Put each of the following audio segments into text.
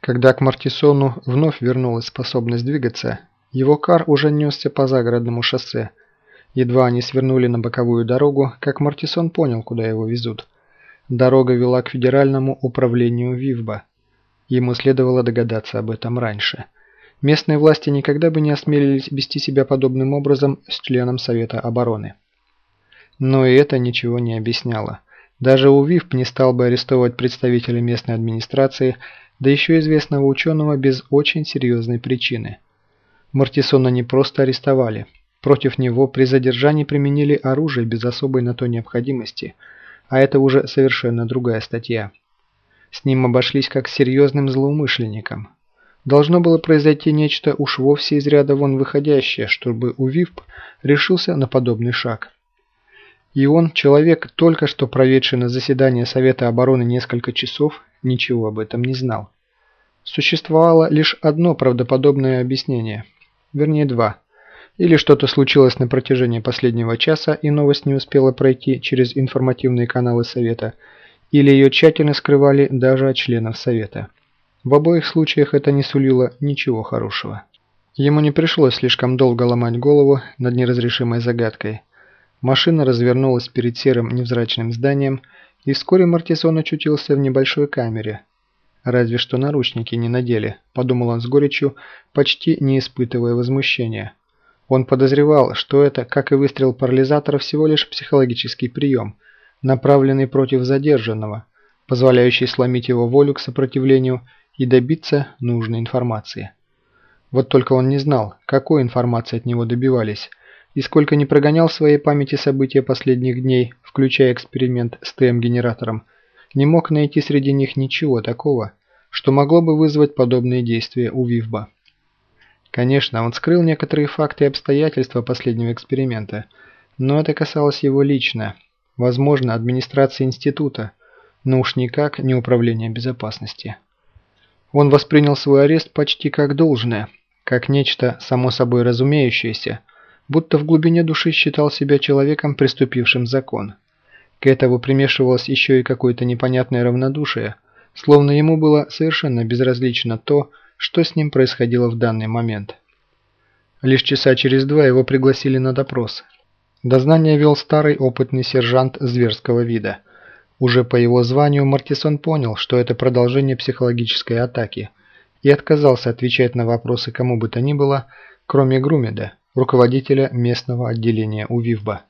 Когда к Мартисону вновь вернулась способность двигаться, его кар уже несся по загородному шоссе. Едва они свернули на боковую дорогу, как Мартисон понял, куда его везут. Дорога вела к федеральному управлению Вивба. Ему следовало догадаться об этом раньше. Местные власти никогда бы не осмелились вести себя подобным образом с членом Совета обороны. Но и это ничего не объясняло. Даже УВИФ не стал бы арестовывать представителя местной администрации, да еще известного ученого без очень серьезной причины. Мартисона не просто арестовали. Против него при задержании применили оружие без особой на то необходимости, а это уже совершенно другая статья. С ним обошлись как с серьезным злоумышленником. Должно было произойти нечто уж вовсе из ряда вон выходящее, чтобы УВИФ решился на подобный шаг. И он, человек, только что проведший на заседании Совета обороны несколько часов, ничего об этом не знал. Существовало лишь одно правдоподобное объяснение, вернее два. Или что-то случилось на протяжении последнего часа, и новость не успела пройти через информативные каналы Совета, или ее тщательно скрывали даже от членов Совета. В обоих случаях это не сулило ничего хорошего. Ему не пришлось слишком долго ломать голову над неразрешимой загадкой. Машина развернулась перед серым невзрачным зданием, и вскоре Мартисон очутился в небольшой камере. «Разве что наручники не надели», – подумал он с горечью, почти не испытывая возмущения. Он подозревал, что это, как и выстрел парализатора, всего лишь психологический прием, направленный против задержанного, позволяющий сломить его волю к сопротивлению и добиться нужной информации. Вот только он не знал, какой информации от него добивались, и сколько не прогонял в своей памяти события последних дней, включая эксперимент с ТМ-генератором, не мог найти среди них ничего такого, что могло бы вызвать подобные действия у Вивба. Конечно, он скрыл некоторые факты и обстоятельства последнего эксперимента, но это касалось его лично, возможно, администрации института, но уж никак не управления безопасности. Он воспринял свой арест почти как должное, как нечто само собой разумеющееся, будто в глубине души считал себя человеком, преступившим закон. К этому примешивалось еще и какое-то непонятное равнодушие, словно ему было совершенно безразлично то, что с ним происходило в данный момент. Лишь часа через два его пригласили на допрос. Дознание вел старый опытный сержант зверского вида. Уже по его званию Мартисон понял, что это продолжение психологической атаки, и отказался отвечать на вопросы кому бы то ни было, кроме Грумеда, руководителя местного отделения УВИВБа.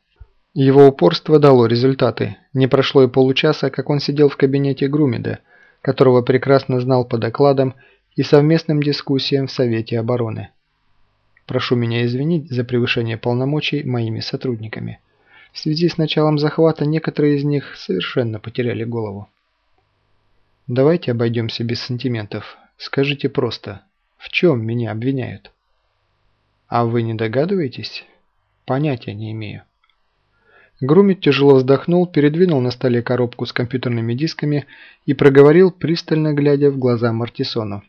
Его упорство дало результаты. Не прошло и получаса, как он сидел в кабинете Грумеда, которого прекрасно знал по докладам и совместным дискуссиям в Совете обороны. Прошу меня извинить за превышение полномочий моими сотрудниками. В связи с началом захвата некоторые из них совершенно потеряли голову. Давайте обойдемся без сантиментов. Скажите просто, в чем меня обвиняют? А вы не догадываетесь? Понятия не имею. Грумит тяжело вздохнул, передвинул на столе коробку с компьютерными дисками и проговорил, пристально глядя в глаза Мартисону.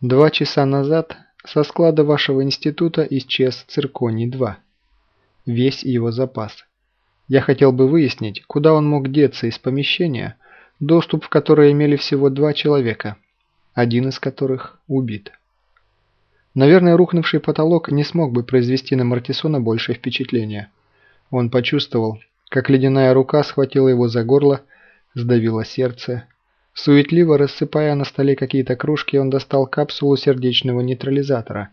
«Два часа назад со склада вашего института исчез Цирконий-2. Весь его запас. Я хотел бы выяснить, куда он мог деться из помещения, доступ в которое имели всего два человека, один из которых убит». Наверное, рухнувший потолок не смог бы произвести на Мартисона большее впечатление. Он почувствовал, как ледяная рука схватила его за горло, сдавила сердце. Суетливо рассыпая на столе какие-то кружки, он достал капсулу сердечного нейтрализатора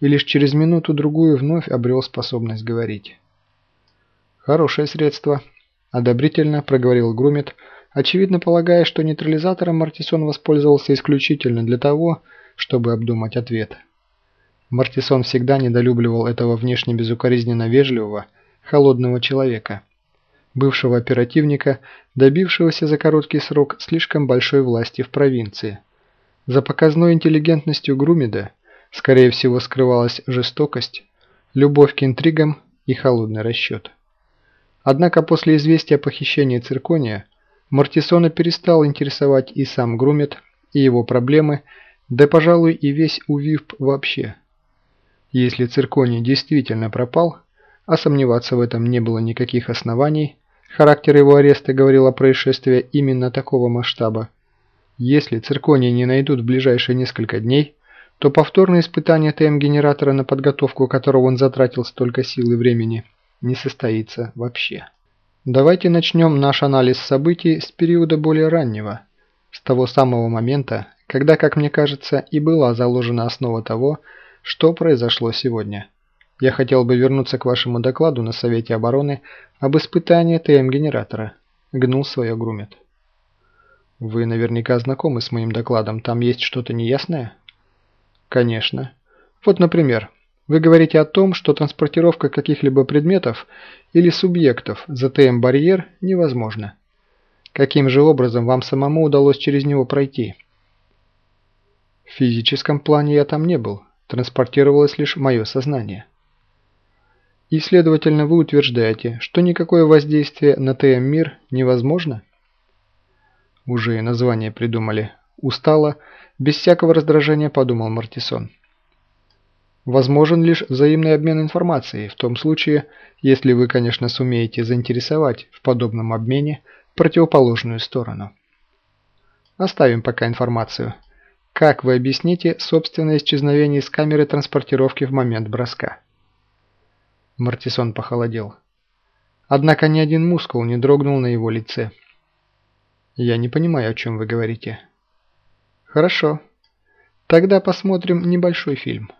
и лишь через минуту-другую вновь обрел способность говорить. «Хорошее средство», – одобрительно проговорил Грумет, очевидно полагая, что нейтрализатором Мартисон воспользовался исключительно для того, чтобы обдумать ответ. Мартисон всегда недолюбливал этого внешне безукоризненно вежливого, холодного человека, бывшего оперативника, добившегося за короткий срок слишком большой власти в провинции. За показной интеллигентностью Грумида, скорее всего, скрывалась жестокость, любовь к интригам и холодный расчет. Однако после известия о похищении циркония Мартисона перестал интересовать и сам Грумит, и его проблемы, да, пожалуй, и весь УВИП вообще – если цирконий действительно пропал, а сомневаться в этом не было никаких оснований, характер его ареста говорил о происшествии именно такого масштаба, Если цирконии не найдут в ближайшие несколько дней, то повторное испытание ТМ-генератора, на подготовку которого он затратил столько сил и времени, не состоится вообще. Давайте начнем наш анализ событий с периода более раннего, с того самого момента, когда, как мне кажется, и была заложена основа того, что произошло сегодня. Я хотел бы вернуться к вашему докладу на Совете обороны об испытании ТМ-генератора. Гнул свое грумет. Вы наверняка знакомы с моим докладом, там есть что-то неясное? Конечно. Вот, например, вы говорите о том, что транспортировка каких-либо предметов или субъектов за ТМ-барьер невозможна. Каким же образом вам самому удалось через него пройти? В физическом плане я там не был, транспортировалось лишь мое сознание. И, следовательно, вы утверждаете, что никакое воздействие на ТМ-мир невозможно? Уже и название придумали. Устало, без всякого раздражения подумал Мартисон. Возможен лишь взаимный обмен информацией, в том случае, если вы, конечно, сумеете заинтересовать в подобном обмене противоположную сторону. Оставим пока информацию. Как вы объясните собственное исчезновение из камеры транспортировки в момент броска? Мартисон похолодел. Однако ни один мускул не дрогнул на его лице. «Я не понимаю, о чем вы говорите». «Хорошо. Тогда посмотрим небольшой фильм».